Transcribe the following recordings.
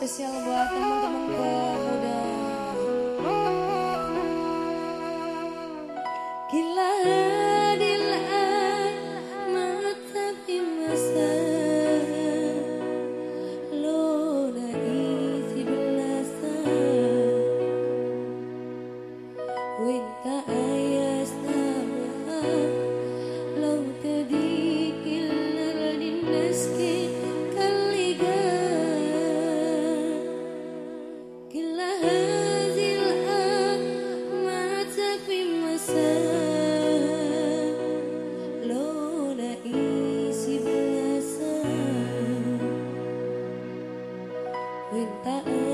spesial buat teman-teman pemuda Gila dila mata di masa Lo dari si belasa Winta ayas nama winter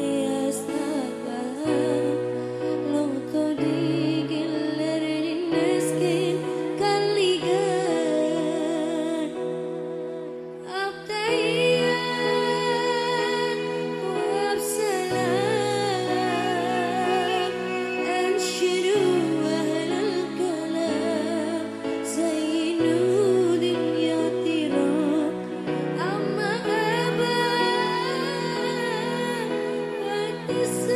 This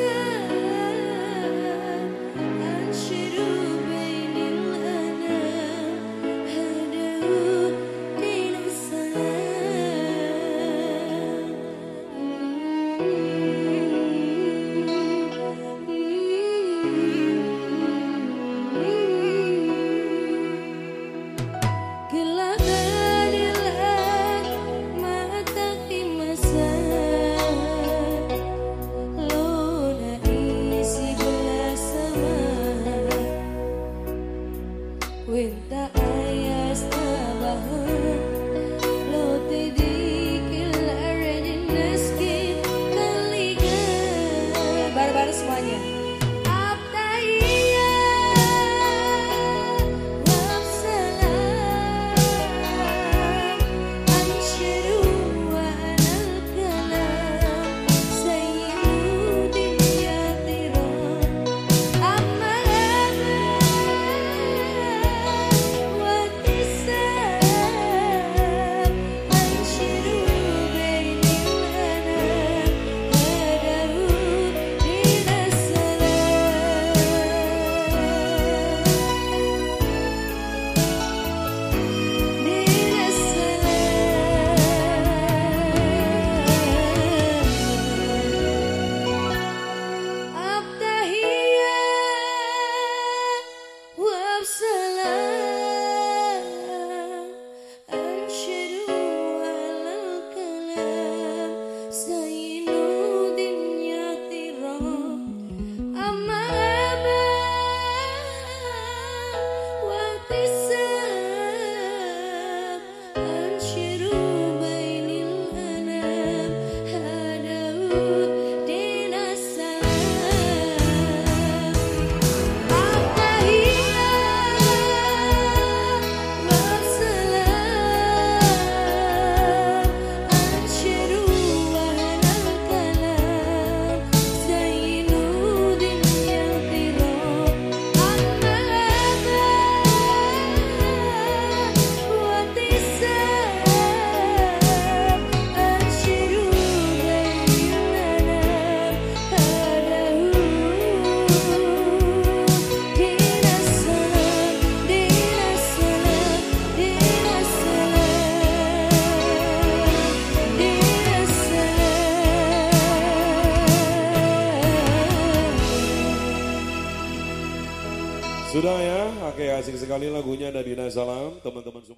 Sudah ya, oke asik sekali lagunya dari Salam teman-teman semua.